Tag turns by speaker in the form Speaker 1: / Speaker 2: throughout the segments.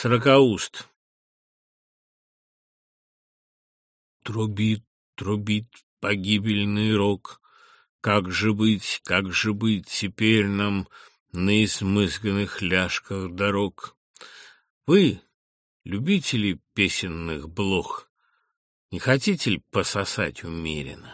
Speaker 1: Сорокауст. Трубит, трубит погибельный рог. Как же быть, как же быть теперь нам на измызганных ляжках дорог? Вы, любители песенных блох, не хотите ли пососать умеренно?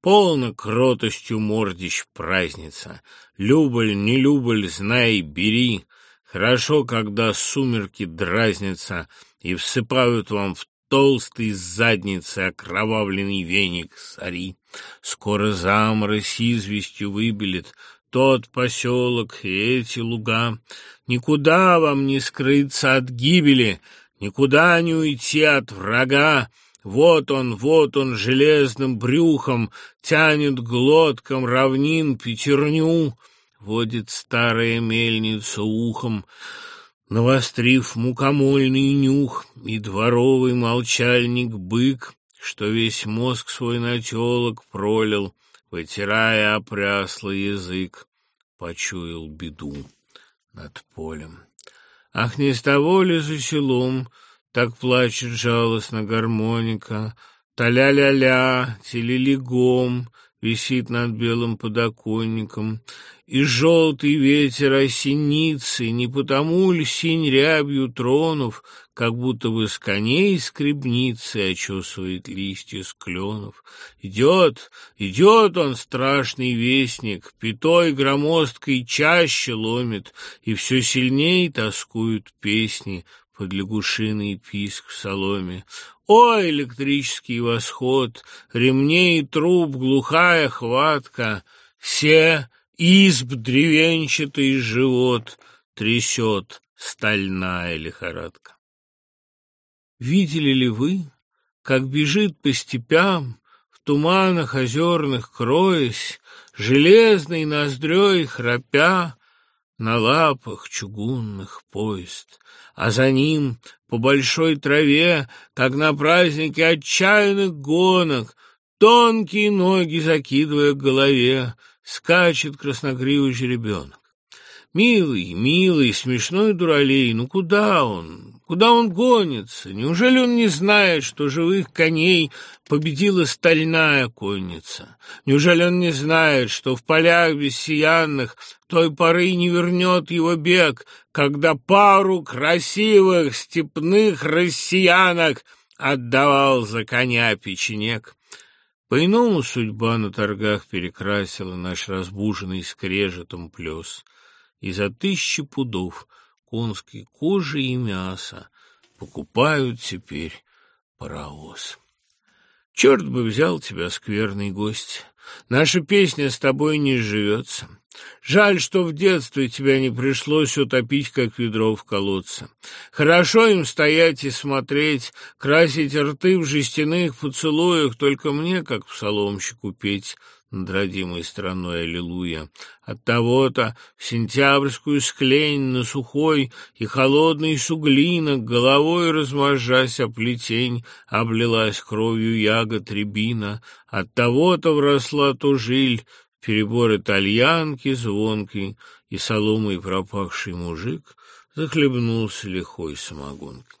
Speaker 1: Полно кротостью мордищ праздница. Люболь, не люболь, знай, бери. Хорошо, когда сумерки дразнятся и всыпают вам в толстый с задницы окровавленный веник сари. Скоро заморозь известью выбелит тот поселок и эти луга. Никуда вам не скрыться от гибели, никуда не уйти от врага. Вот он, вот он, железным брюхом тянет глотком равнин пятерню водит старая мельница ухом, Навострив мукомольный нюх, и дворовый молчальник-бык, Что весь мозг свой на телок пролил, Вытирая опряслый язык, Почуял беду над полем. Ах, не с того ли за селом Так плачет жалостно гармоника, Та-ля-ля-ля, телелегом, висит над белым подоконником, и желтый ветер осеницы, не потому ли синь рябью тронув, как будто бы с коней скребницы очесывает листья с кленов. Идет, идет он, страшный вестник, пятой громоздкой чаще ломит, и все сильней тоскуют песни под лягушиный писк в соломе. О, электрический восход, ремней и труб, глухая хватка, все изб древенчатый живот трясет стальная лихорадка. Видели ли вы, как бежит по степям, в туманах озерных кроясь, железной ноздрёй храпя, на лапах чугунных поезд, а за ним по большой траве, как на празднике отчаянных гонок, тонкие ноги закидывая к голове, скачет красногривый жеребенок. Милый, милый, смешной дуралей, ну куда он? Куда он гонится? Неужели он не знает, что живых коней победила стальная конница? Неужели он не знает, что в полях бессиянных той поры не вернет его бег, когда пару красивых степных россиянок отдавал за коня печенек? По-иному судьба на торгах перекрасила наш разбуженный скрежетом плес, и за тысячи пудов — конской кожи и мяса покупают теперь паровоз. Черт бы взял тебя, скверный гость, наша песня с тобой не живется. Жаль, что в детстве тебя не пришлось утопить, как ведро в колодце. Хорошо им стоять и смотреть, красить рты в жестяных поцелуях, только мне, как псаломщику, петь — над родимой страной, аллилуйя. От того-то в сентябрьскую склень на сухой и холодный суглинок, головой разможась о плетень, облилась кровью ягод рябина. От того-то вросла тужиль, перебор итальянки звонкий, и соломой пропахший мужик захлебнулся лихой самогонкой.